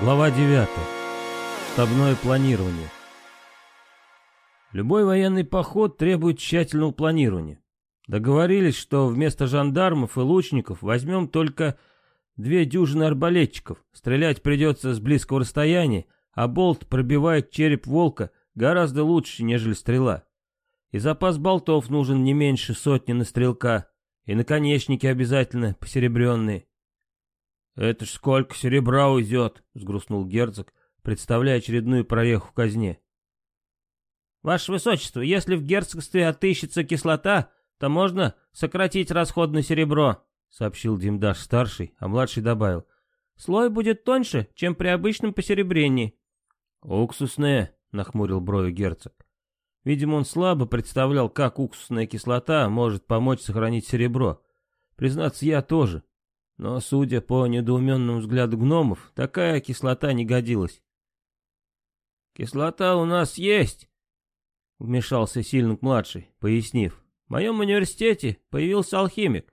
Глава 9. Штабное планирование. Любой военный поход требует тщательного планирования. Договорились, что вместо жандармов и лучников возьмем только две дюжины арбалетчиков. Стрелять придется с близкого расстояния, а болт пробивает череп волка гораздо лучше, нежели стрела. И запас болтов нужен не меньше сотни на стрелка, и наконечники обязательно посеребренные. «Это ж сколько серебра уйдет!» — сгрустнул герцог, представляя очередную прореху в казне. «Ваше Высочество, если в герцогстве отыщется кислота, то можно сократить расход на серебро», — сообщил Димдаш-старший, а младший добавил. «Слой будет тоньше, чем при обычном посеребрении». «Уксусное», — нахмурил брови герцог. Видимо, он слабо представлял, как уксусная кислота может помочь сохранить серебро. Признаться, я тоже. Но, судя по недоуменному взгляду гномов, такая кислота не годилась. «Кислота у нас есть», — вмешался Сильник-младший, пояснив. «В моем университете появился алхимик.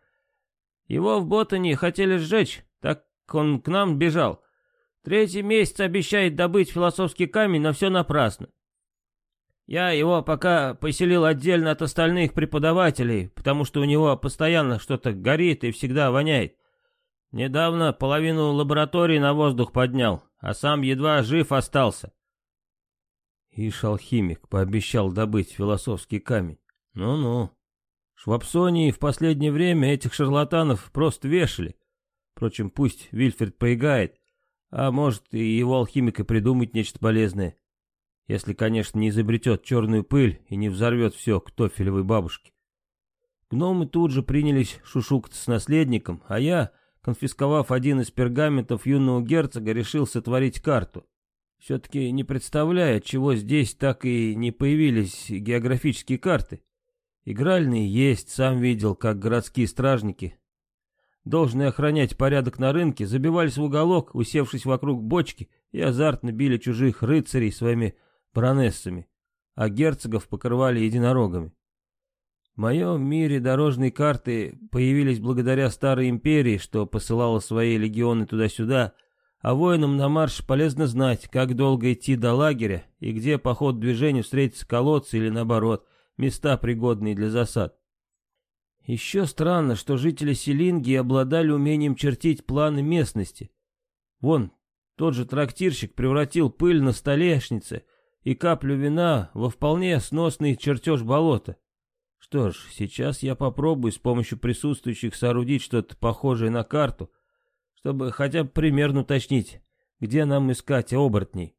Его в Ботане хотели сжечь, так он к нам бежал. Третий месяц обещает добыть философский камень, но все напрасно. Я его пока поселил отдельно от остальных преподавателей, потому что у него постоянно что-то горит и всегда воняет. Недавно половину лаборатории на воздух поднял, а сам едва жив остался. Ишь, алхимик пообещал добыть философский камень. Ну-ну. Швабсонии в последнее время этих шарлатанов просто вешали. Впрочем, пусть Вильфред поиграет, а может и его алхимик и придумать нечто полезное. Если, конечно, не изобретет черную пыль и не взорвет все к тофелевой бабушке. Гномы тут же принялись шушукаться с наследником, а я конфисковав один из пергаментов юного герцога, решил сотворить карту. Все-таки не представляя, чего здесь так и не появились географические карты. Игральные есть, сам видел, как городские стражники, должны охранять порядок на рынке, забивались в уголок, усевшись вокруг бочки, и азартно били чужих рыцарей своими баронессами, а герцогов покрывали единорогами. В моем мире дорожные карты появились благодаря Старой Империи, что посылала свои легионы туда-сюда, а воинам на марш полезно знать, как долго идти до лагеря и где по ходу движения встретятся колодцы или наоборот, места пригодные для засад. Еще странно, что жители Селинги обладали умением чертить планы местности. Вон, тот же трактирщик превратил пыль на столешнице и каплю вина во вполне сносный чертеж болота. Что ж, сейчас я попробую с помощью присутствующих соорудить что-то похожее на карту, чтобы хотя бы примерно уточнить, где нам искать оборотней.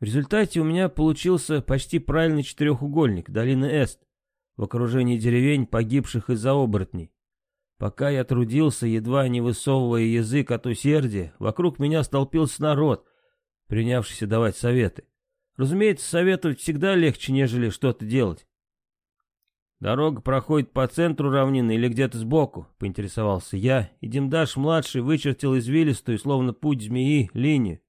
В результате у меня получился почти правильный четырехугольник долины Эст в окружении деревень, погибших из-за оборотней. Пока я трудился, едва не высовывая язык от усердия, вокруг меня столпился народ, принявшийся давать советы. Разумеется, советовать всегда легче, нежели что-то делать. «Дорога проходит по центру равнины или где-то сбоку?» — поинтересовался я, и Демдаш-младший вычертил извилистую, словно путь змеи, линию.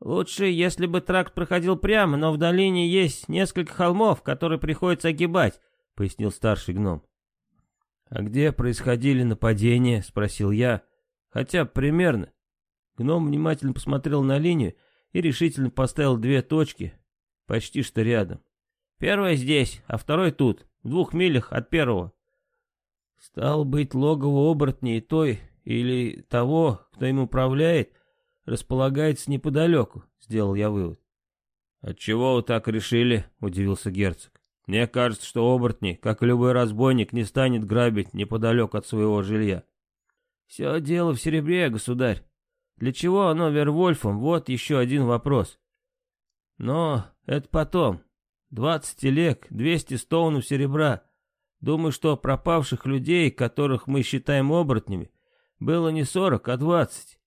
«Лучше, если бы тракт проходил прямо, но в долине есть несколько холмов, которые приходится огибать», — пояснил старший гном. «А где происходили нападения?» — спросил я. «Хотя примерно». Гном внимательно посмотрел на линию и решительно поставил две точки почти что рядом. Первое здесь, а второй тут, в двух милях от первого. Стал быть, логово оборотней той или того, кто им управляет, располагается неподалеку, сделал я вывод. «Отчего вы так решили?» — удивился герцог. «Мне кажется, что оборотни, как и любой разбойник, не станет грабить неподалеку от своего жилья». «Все дело в серебре, государь. Для чего оно Вервольфом? Вот еще один вопрос. Но это потом. Двадцать телег, двести стоунов серебра. Думаю, что пропавших людей, которых мы считаем оборотнями, было не сорок, а двадцать.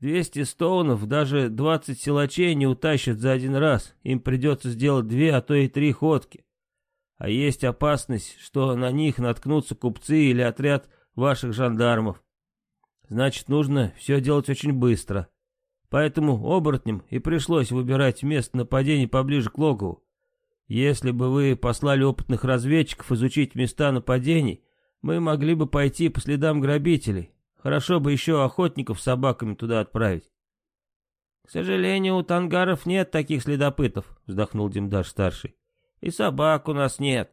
Двести стоунов даже двадцать силачей не утащат за один раз. Им придется сделать две, а то и три ходки. А есть опасность, что на них наткнутся купцы или отряд ваших жандармов. Значит, нужно все делать очень быстро. Поэтому оборотням и пришлось выбирать место нападения поближе к логову. Если бы вы послали опытных разведчиков изучить места нападений, мы могли бы пойти по следам грабителей. Хорошо бы еще охотников с собаками туда отправить. К сожалению, у тангаров нет таких следопытов, вздохнул Димдаш-старший. И собак у нас нет.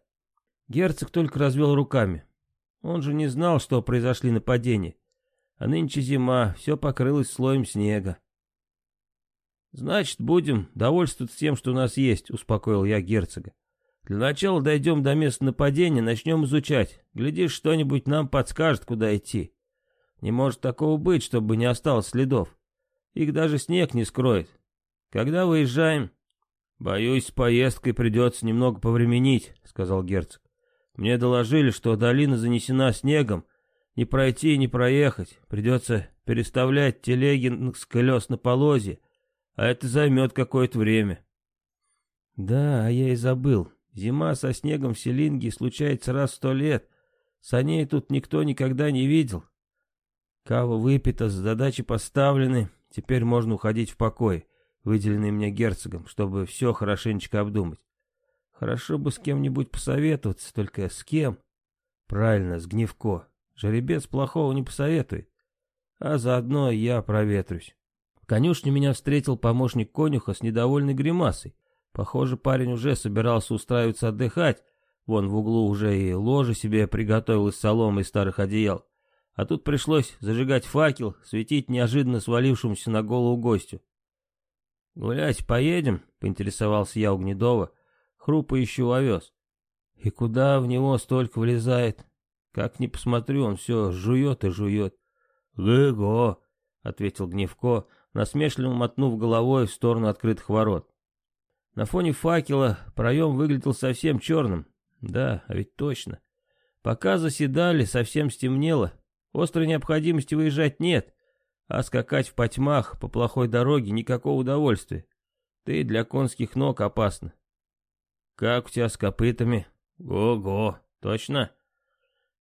Герцог только развел руками. Он же не знал, что произошли нападения. А нынче зима, все покрылось слоем снега. «Значит, будем довольствоваться тем, что у нас есть», — успокоил я герцога. «Для начала дойдем до места нападения, начнем изучать. Глядишь, что-нибудь нам подскажет, куда идти. Не может такого быть, чтобы не осталось следов. Их даже снег не скроет. Когда выезжаем?» «Боюсь, с поездкой придется немного повременить», — сказал герцог. «Мне доложили, что долина занесена снегом. Не пройти, не проехать. Придется переставлять телеги с колес на полозье а это займет какое-то время. Да, а я и забыл. Зима со снегом в Селинге случается раз в сто лет. Саней тут никто никогда не видел. Кава выпита, задачи поставлены. Теперь можно уходить в покой, выделенный мне герцогом, чтобы все хорошенечко обдумать. Хорошо бы с кем-нибудь посоветоваться, только с кем? Правильно, с Гневко. Жеребец плохого не посоветует. А заодно я проветрюсь. В конюшне меня встретил помощник конюха с недовольной гримасой. Похоже, парень уже собирался устраиваться отдыхать. Вон в углу уже и ложе себе приготовил из соломы и старых одеял. А тут пришлось зажигать факел, светить неожиданно свалившемуся на голову гостю. «Гулять поедем?» — поинтересовался я у Гнедова, хрупающий овес. «И куда в него столько влезает? Как ни посмотрю, он все жует и жует». «Го-го!» — ответил Гневко, насмешливо мотнув головой в сторону открытых ворот. На фоне факела проем выглядел совсем черным. Да, а ведь точно. Пока заседали, совсем стемнело. Острой необходимости выезжать нет, а скакать в потьмах по плохой дороге никакого удовольствия. Ты для конских ног опасно. Как у тебя с копытами? Го-го, точно?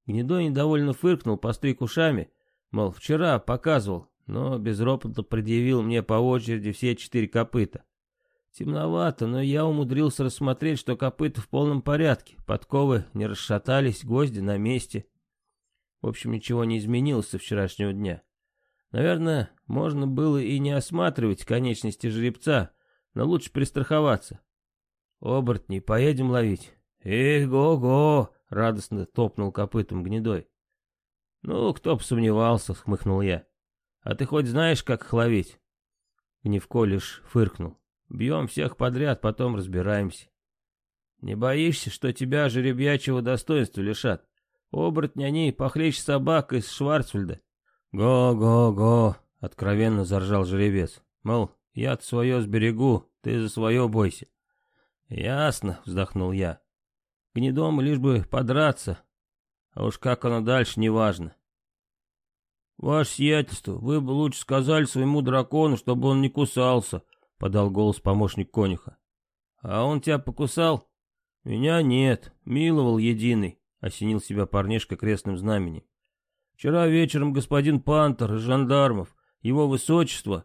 Гнедой недовольно фыркнул, постриг ушами, мол, вчера показывал, но безропотно предъявил мне по очереди все четыре копыта. Темновато, но я умудрился рассмотреть, что копыта в полном порядке, подковы не расшатались, гвозди на месте. В общем, ничего не изменилось со вчерашнего дня. Наверное, можно было и не осматривать конечности жеребца, но лучше пристраховаться. «Оборотни, поедем ловить?» «Эх, го-го!» — радостно топнул копытом гнедой. «Ну, кто бы сомневался», — хмыкнул я. А ты хоть знаешь, как их ловить?» Гневко лишь фыркнул. «Бьем всех подряд, потом разбираемся». «Не боишься, что тебя жеребьячего достоинства лишат? Оборотни они похлеще собак из Шварцвальда». «Го-го-го!» — откровенно заржал жеребец. «Мол, я-то свое сберегу, ты за свое бойся». «Ясно», — вздохнул я. «Гнедом лишь бы подраться, а уж как оно дальше, неважно. «Ваше сиятельство, вы бы лучше сказали своему дракону, чтобы он не кусался», — подал голос помощник конюха. «А он тебя покусал?» «Меня нет, миловал единый», — осенил себя парнишка крестным знаменем. «Вчера вечером господин Пантер из жандармов, его высочество,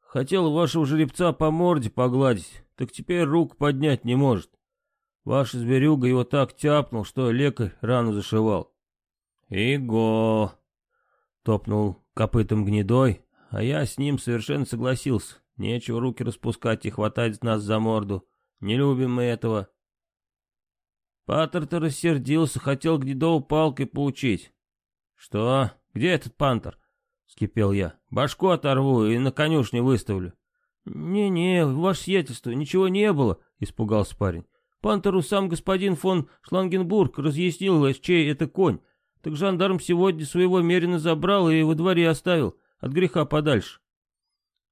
хотел вашего жеребца по морде погладить, так теперь руку поднять не может. Ваш зверюга его так тяпнул, что лекарь рану зашивал». «Иго!» Топнул копытом гнедой, а я с ним совершенно согласился. Нечего руки распускать и хватать нас за морду. Не любим мы этого. Пантер-то рассердился, хотел Гнедову палкой поучить. «Что? Где этот пантер?» — скипел я. «Башку оторву и на конюшне выставлю». «Не-не, ваше сиятельство, ничего не было», — испугался парень. «Пантеру сам господин фон Шлангенбург разъяснил, чей это конь. Так жандарм сегодня своего мерина забрал и во дворе оставил, от греха подальше.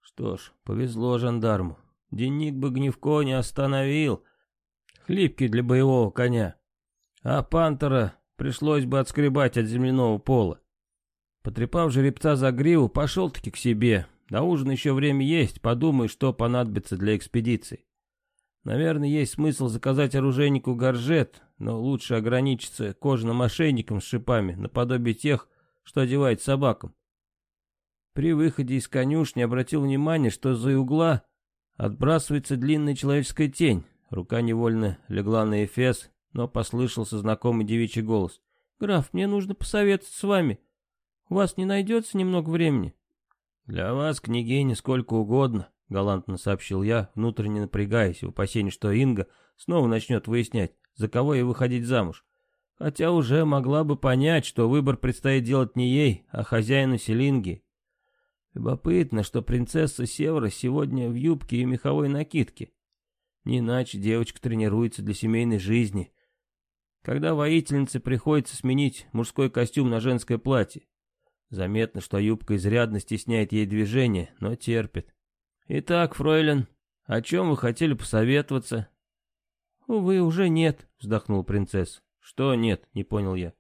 Что ж, повезло жандарму. Денник бы гневко не остановил. Хлипкий для боевого коня. А пантера пришлось бы отскребать от земляного пола. Потрепав жеребца за гриву, пошел-таки к себе. На ужин еще время есть, подумай, что понадобится для экспедиции. Наверное, есть смысл заказать оружейнику горжет, но лучше ограничиться кожаным ошейником с шипами, наподобие тех, что одевает собакам. При выходе из конюшни обратил внимание, что за угла отбрасывается длинная человеческая тень. Рука невольно легла на эфес, но послышался знакомый девичий голос. «Граф, мне нужно посоветоваться с вами. У вас не найдется немного времени?» «Для вас, княгиня, сколько угодно», — галантно сообщил я, внутренне напрягаясь, в опасении, что Инга снова начнет выяснять, за кого ей выходить замуж. Хотя уже могла бы понять, что выбор предстоит делать не ей, а хозяину Селинги. Любопытно, что принцесса Севера сегодня в юбке и меховой накидке. Не иначе девочка тренируется для семейной жизни. Когда воительнице приходится сменить мужской костюм на женское платье. Заметно, что юбка изрядно стесняет ей движение, но терпит. «Итак, фройлен, о чем вы хотели посоветоваться?» «Увы, уже нет», — вздохнула принцесса. «Что нет?» — не понял я.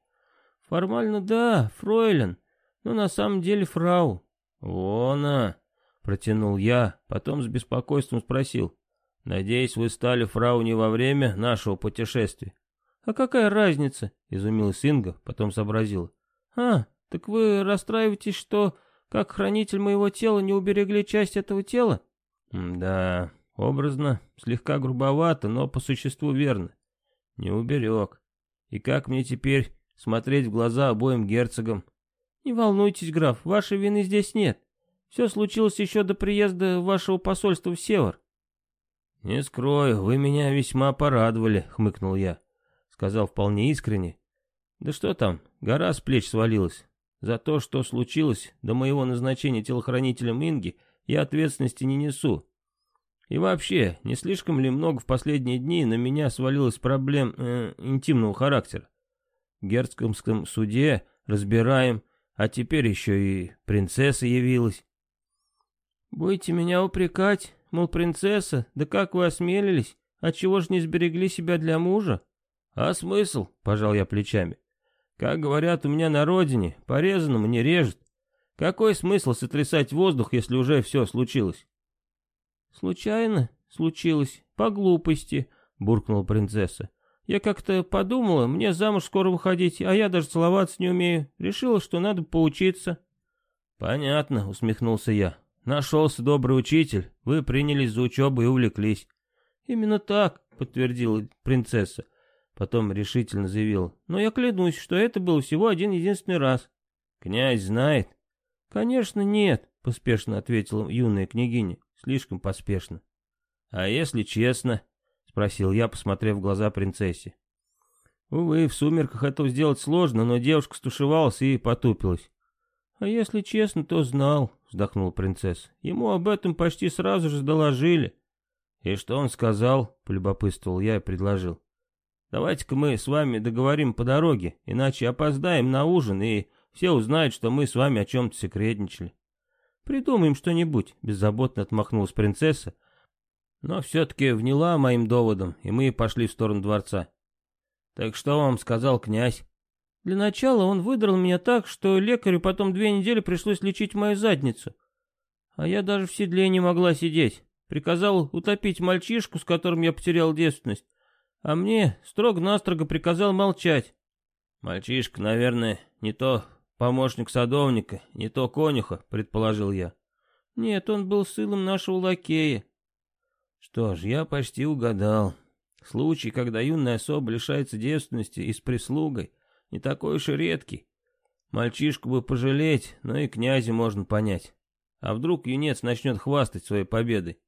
«Формально да, фройлен, но на самом деле фрау». «Вона!» — протянул я, потом с беспокойством спросил. «Надеюсь, вы стали фрау не во время нашего путешествия?» «А какая разница?» — изумилась Инга, потом сообразила. «А, так вы расстраиваетесь, что, как хранитель моего тела, не уберегли часть этого тела?» «Да, образно, слегка грубовато, но по существу верно. Не уберег. И как мне теперь смотреть в глаза обоим герцогам? Не волнуйтесь, граф, вашей вины здесь нет. Все случилось еще до приезда вашего посольства в Север. Не скрою, вы меня весьма порадовали, хмыкнул я. Сказал вполне искренне. Да что там, гора с плеч свалилась. За то, что случилось до моего назначения телохранителем Инги, я ответственности не несу. И вообще, не слишком ли много в последние дни на меня свалилось проблем э, интимного характера? В герцогском суде разбираем, а теперь еще и принцесса явилась. Будете меня упрекать, мол, принцесса, да как вы осмелились? Отчего же не сберегли себя для мужа? А смысл, пожал я плечами. Как говорят у меня на родине, порезанному не режет. Какой смысл сотрясать воздух, если уже все случилось? «Случайно случилось, по глупости», — буркнула принцесса. «Я как-то подумала, мне замуж скоро выходить, а я даже целоваться не умею. Решила, что надо поучиться». «Понятно», — усмехнулся я. «Нашелся добрый учитель, вы принялись за учебу и увлеклись». «Именно так», — подтвердила принцесса. Потом решительно заявила. «Но я клянусь, что это был всего один единственный раз». «Князь знает?» «Конечно нет», — поспешно ответила юная княгиня. Слишком поспешно. А если честно? Спросил я, посмотрев в глаза принцессе. Увы, в сумерках этого сделать сложно, но девушка стушевалась и потупилась. «А если честно, то знал», — вздохнула принцесса. «Ему об этом почти сразу же доложили». «И что он сказал?» — полюбопытствовал я и предложил. «Давайте-ка мы с вами договорим по дороге, иначе опоздаем на ужин, и все узнают, что мы с вами о чем-то секретничали». Придумаем что-нибудь, беззаботно отмахнулась принцесса, но все-таки вняла моим доводом, и мы пошли в сторону дворца. Так что вам сказал князь? Для начала он выдрал меня так, что лекарю потом две недели пришлось лечить мою задницу. А я даже в седле не могла сидеть. Приказал утопить мальчишку, с которым я потерял девственность. А мне строго-настрого приказал молчать. Мальчишка, наверное, не то Помощник садовника, не то конюха, предположил я. Нет, он был сыном нашего лакея. Что ж, я почти угадал. Случай, когда юная особа лишается девственности и с прислугой, не такой уж и редкий. Мальчишку бы пожалеть, но и князя можно понять. А вдруг юнец начнет хвастать своей победой?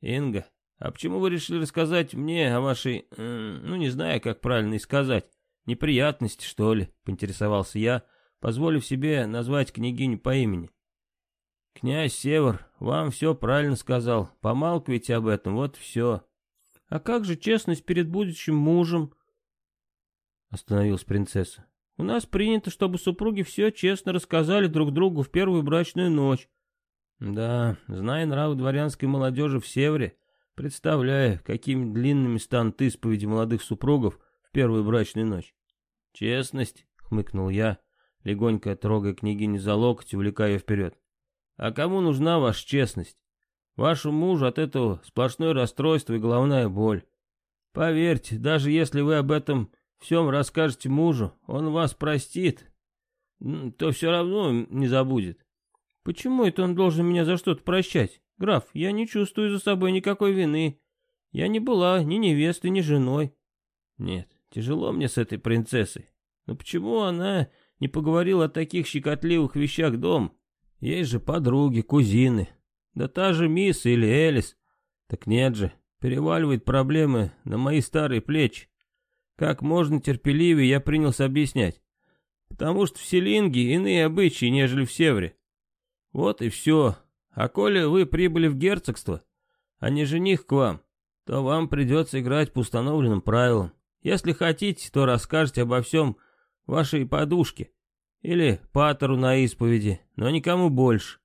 Инга, а почему вы решили рассказать мне о вашей, ну не знаю, как правильно и сказать, неприятности, что ли, поинтересовался я, позволив себе назвать княгиню по имени. «Князь Север, вам все правильно сказал. Помалкивайте об этом, вот все». «А как же честность перед будущим мужем?» Остановилась принцесса. «У нас принято, чтобы супруги все честно рассказали друг другу в первую брачную ночь». «Да, зная нравы дворянской молодежи в Севере, представляю, какими длинными станут исповеди молодых супругов в первую брачную ночь». «Честность», — хмыкнул я, — легонько трогая княгиню за локоть, увлекая ее вперед. «А кому нужна ваша честность? Вашему мужу от этого сплошное расстройство и головная боль. Поверьте, даже если вы об этом всем расскажете мужу, он вас простит, то все равно не забудет». «Почему это он должен меня за что-то прощать? Граф, я не чувствую за собой никакой вины. Я не была ни невестой, ни женой». «Нет, тяжело мне с этой принцессой. Но почему она не поговорил о таких щекотливых вещах дом. Есть же подруги, кузины. Да та же мисс или Элис. Так нет же, переваливает проблемы на мои старые плечи. Как можно терпеливее я принялся объяснять. Потому что в Селинге иные обычаи, нежели в Севере. Вот и все. А коли вы прибыли в герцогство, а не жених к вам, то вам придется играть по установленным правилам. Если хотите, то расскажете обо всем вашей подушке или патеру на исповеди, но никому больше.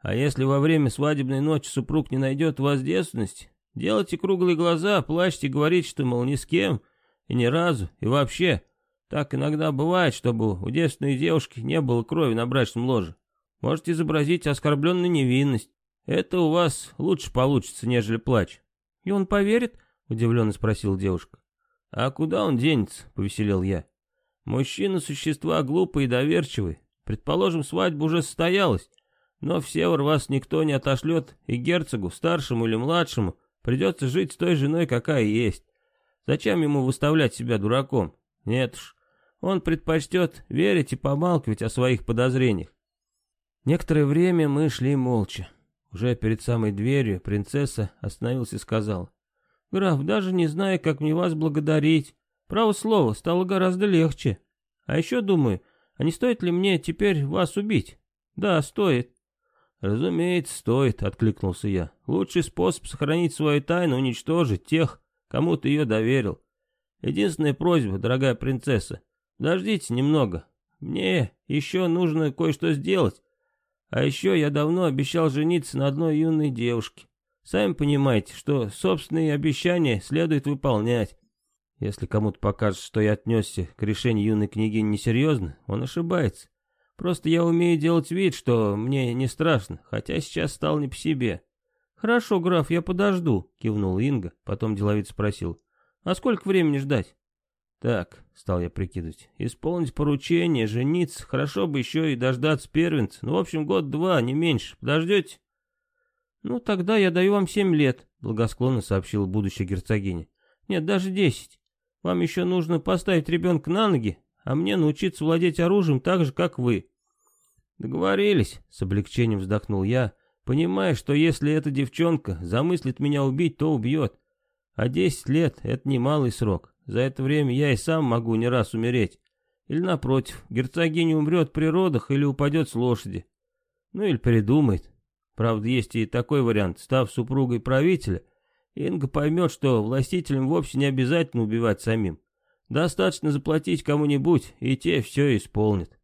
А если во время свадебной ночи супруг не найдет у вас девственности, делайте круглые глаза, плачьте и говорите, что, мол, ни с кем, и ни разу, и вообще. Так иногда бывает, чтобы у девственной девушки не было крови на брачном ложе. Можете изобразить оскорбленную невинность. Это у вас лучше получится, нежели плач. «И он поверит?» — удивленно спросила девушка. «А куда он денется?» — повеселел я. «Мужчина — существа глупые и доверчивые. Предположим, свадьба уже состоялась, но в север вас никто не отошлет, и герцогу, старшему или младшему, придется жить с той женой, какая есть. Зачем ему выставлять себя дураком? Нет уж, он предпочтет верить и помалкивать о своих подозрениях. Некоторое время мы шли молча. Уже перед самой дверью принцесса остановилась и сказала. «Граф, даже не знаю, как мне вас благодарить. Право слово, стало гораздо легче. А еще думаю, а не стоит ли мне теперь вас убить?» «Да, стоит». «Разумеется, стоит», — откликнулся я. «Лучший способ сохранить свою тайну — уничтожить тех, кому ты ее доверил. Единственная просьба, дорогая принцесса, подождите немного. Мне еще нужно кое-что сделать, а еще я давно обещал жениться на одной юной девушке. Сами понимаете, что собственные обещания следует выполнять. Если кому-то покажется, что я отнесся к решению юной княгини несерьезно, он ошибается. Просто я умею делать вид, что мне не страшно, хотя сейчас стал не по себе. «Хорошо, граф, я подожду», — кивнул Инга, потом деловито спросил. «А сколько времени ждать?» Так, стал я прикидывать, исполнить поручение, жениться, хорошо бы еще и дождаться первенца. Ну, в общем, год-два, не меньше. Подождете? Ну, тогда я даю вам семь лет, благосклонно сообщила будущая герцогиня. Нет, даже десять. Вам еще нужно поставить ребенка на ноги, а мне научиться владеть оружием так же, как вы. Договорились, с облегчением вздохнул я, понимая, что если эта девчонка замыслит меня убить, то убьет. А десять лет — это немалый срок. За это время я и сам могу не раз умереть. Или напротив, герцогиня умрет при родах или упадет с лошади. Ну или придумает. Правда, есть и такой вариант. Став супругой правителя, Инга поймет, что властителям вовсе не обязательно убивать самим. Достаточно заплатить кому-нибудь, и те все исполнят.